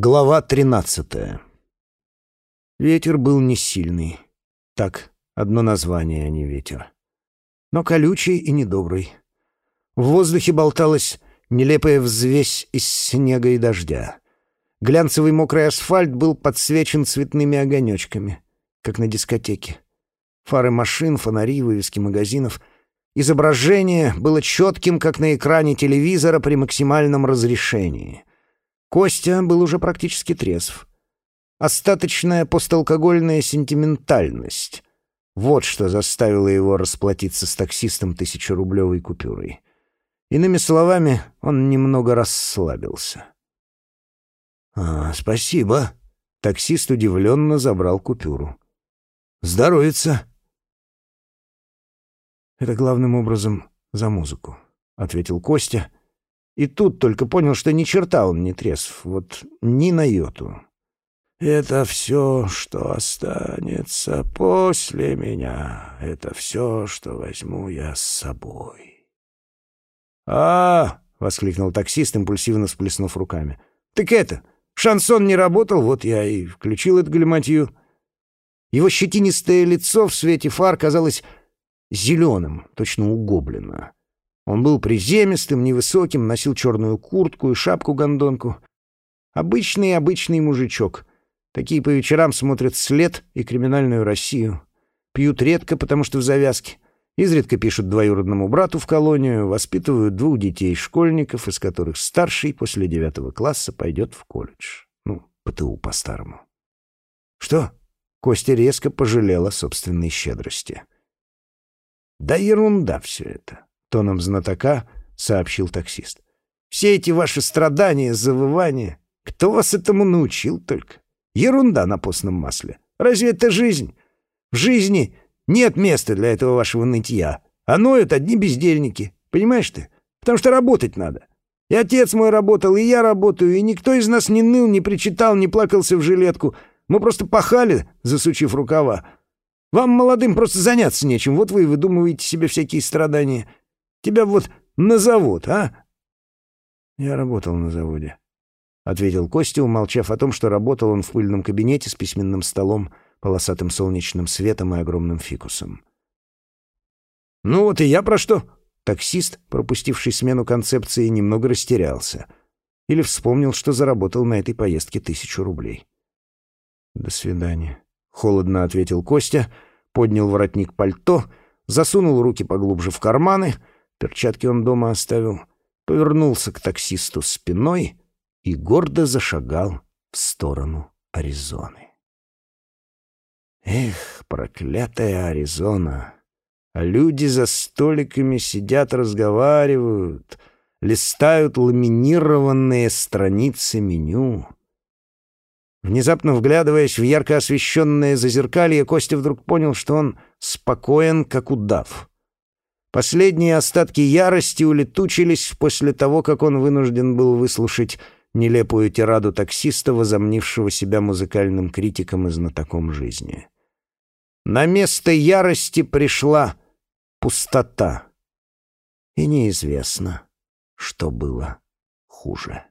Глава тринадцатая. Ветер был не сильный. Так, одно название, а не ветер. Но колючий и недобрый. В воздухе болталась нелепая взвесь из снега и дождя. Глянцевый мокрый асфальт был подсвечен цветными огонечками, как на дискотеке. Фары машин, фонари, вывески магазинов. Изображение было четким, как на экране телевизора при максимальном разрешении — Костя был уже практически трезв. Остаточная посталкогольная сентиментальность. Вот что заставило его расплатиться с таксистом тысячерублевой купюрой. Иными словами, он немного расслабился. «А, спасибо». Таксист удивленно забрал купюру. «Здоровится». «Это главным образом за музыку», — ответил Костя, и тут только понял, что ни черта он не трезв, вот ни на йоту. «Это все, что останется после меня. Это все, что возьму я с собой». «А!» — воскликнул таксист, импульсивно всплеснув руками. «Так это, шансон не работал, вот я и включил эту галиматью». Его щетинистое лицо в свете фар казалось зеленым, точно у гоблина. Он был приземистым, невысоким, носил черную куртку и шапку-гондонку. Обычный-обычный мужичок. Такие по вечерам смотрят «След» и «Криминальную Россию». Пьют редко, потому что в завязке. Изредка пишут двоюродному брату в колонию, воспитывают двух детей-школьников, из которых старший после девятого класса пойдет в колледж. Ну, ПТУ по-старому. Что? Костя резко пожалел о собственной щедрости. Да ерунда все это тоном знатока сообщил таксист. «Все эти ваши страдания, завывания, кто вас этому научил только? Ерунда на постном масле. Разве это жизнь? В жизни нет места для этого вашего нытья. А ноют одни бездельники. Понимаешь ты? Потому что работать надо. И отец мой работал, и я работаю, и никто из нас не ныл, не причитал, не плакался в жилетку. Мы просто пахали, засучив рукава. Вам, молодым, просто заняться нечем. Вот вы и выдумываете себе всякие страдания. Тебя вот на завод, а?» «Я работал на заводе», — ответил Костя, умолчав о том, что работал он в пыльном кабинете с письменным столом, полосатым солнечным светом и огромным фикусом. «Ну вот и я про что?» Таксист, пропустивший смену концепции, немного растерялся. Или вспомнил, что заработал на этой поездке тысячу рублей. «До свидания», — холодно ответил Костя, поднял воротник пальто, засунул руки поглубже в карманы — Перчатки он дома оставил, повернулся к таксисту спиной и гордо зашагал в сторону Аризоны. Эх, проклятая Аризона! Люди за столиками сидят, разговаривают, листают ламинированные страницы меню. Внезапно вглядываясь в ярко освещенное зазеркалье, Костя вдруг понял, что он спокоен, как удав. Последние остатки ярости улетучились после того, как он вынужден был выслушать нелепую тираду таксиста, возомнившего себя музыкальным критиком и знатоком жизни. На место ярости пришла пустота. И неизвестно, что было хуже.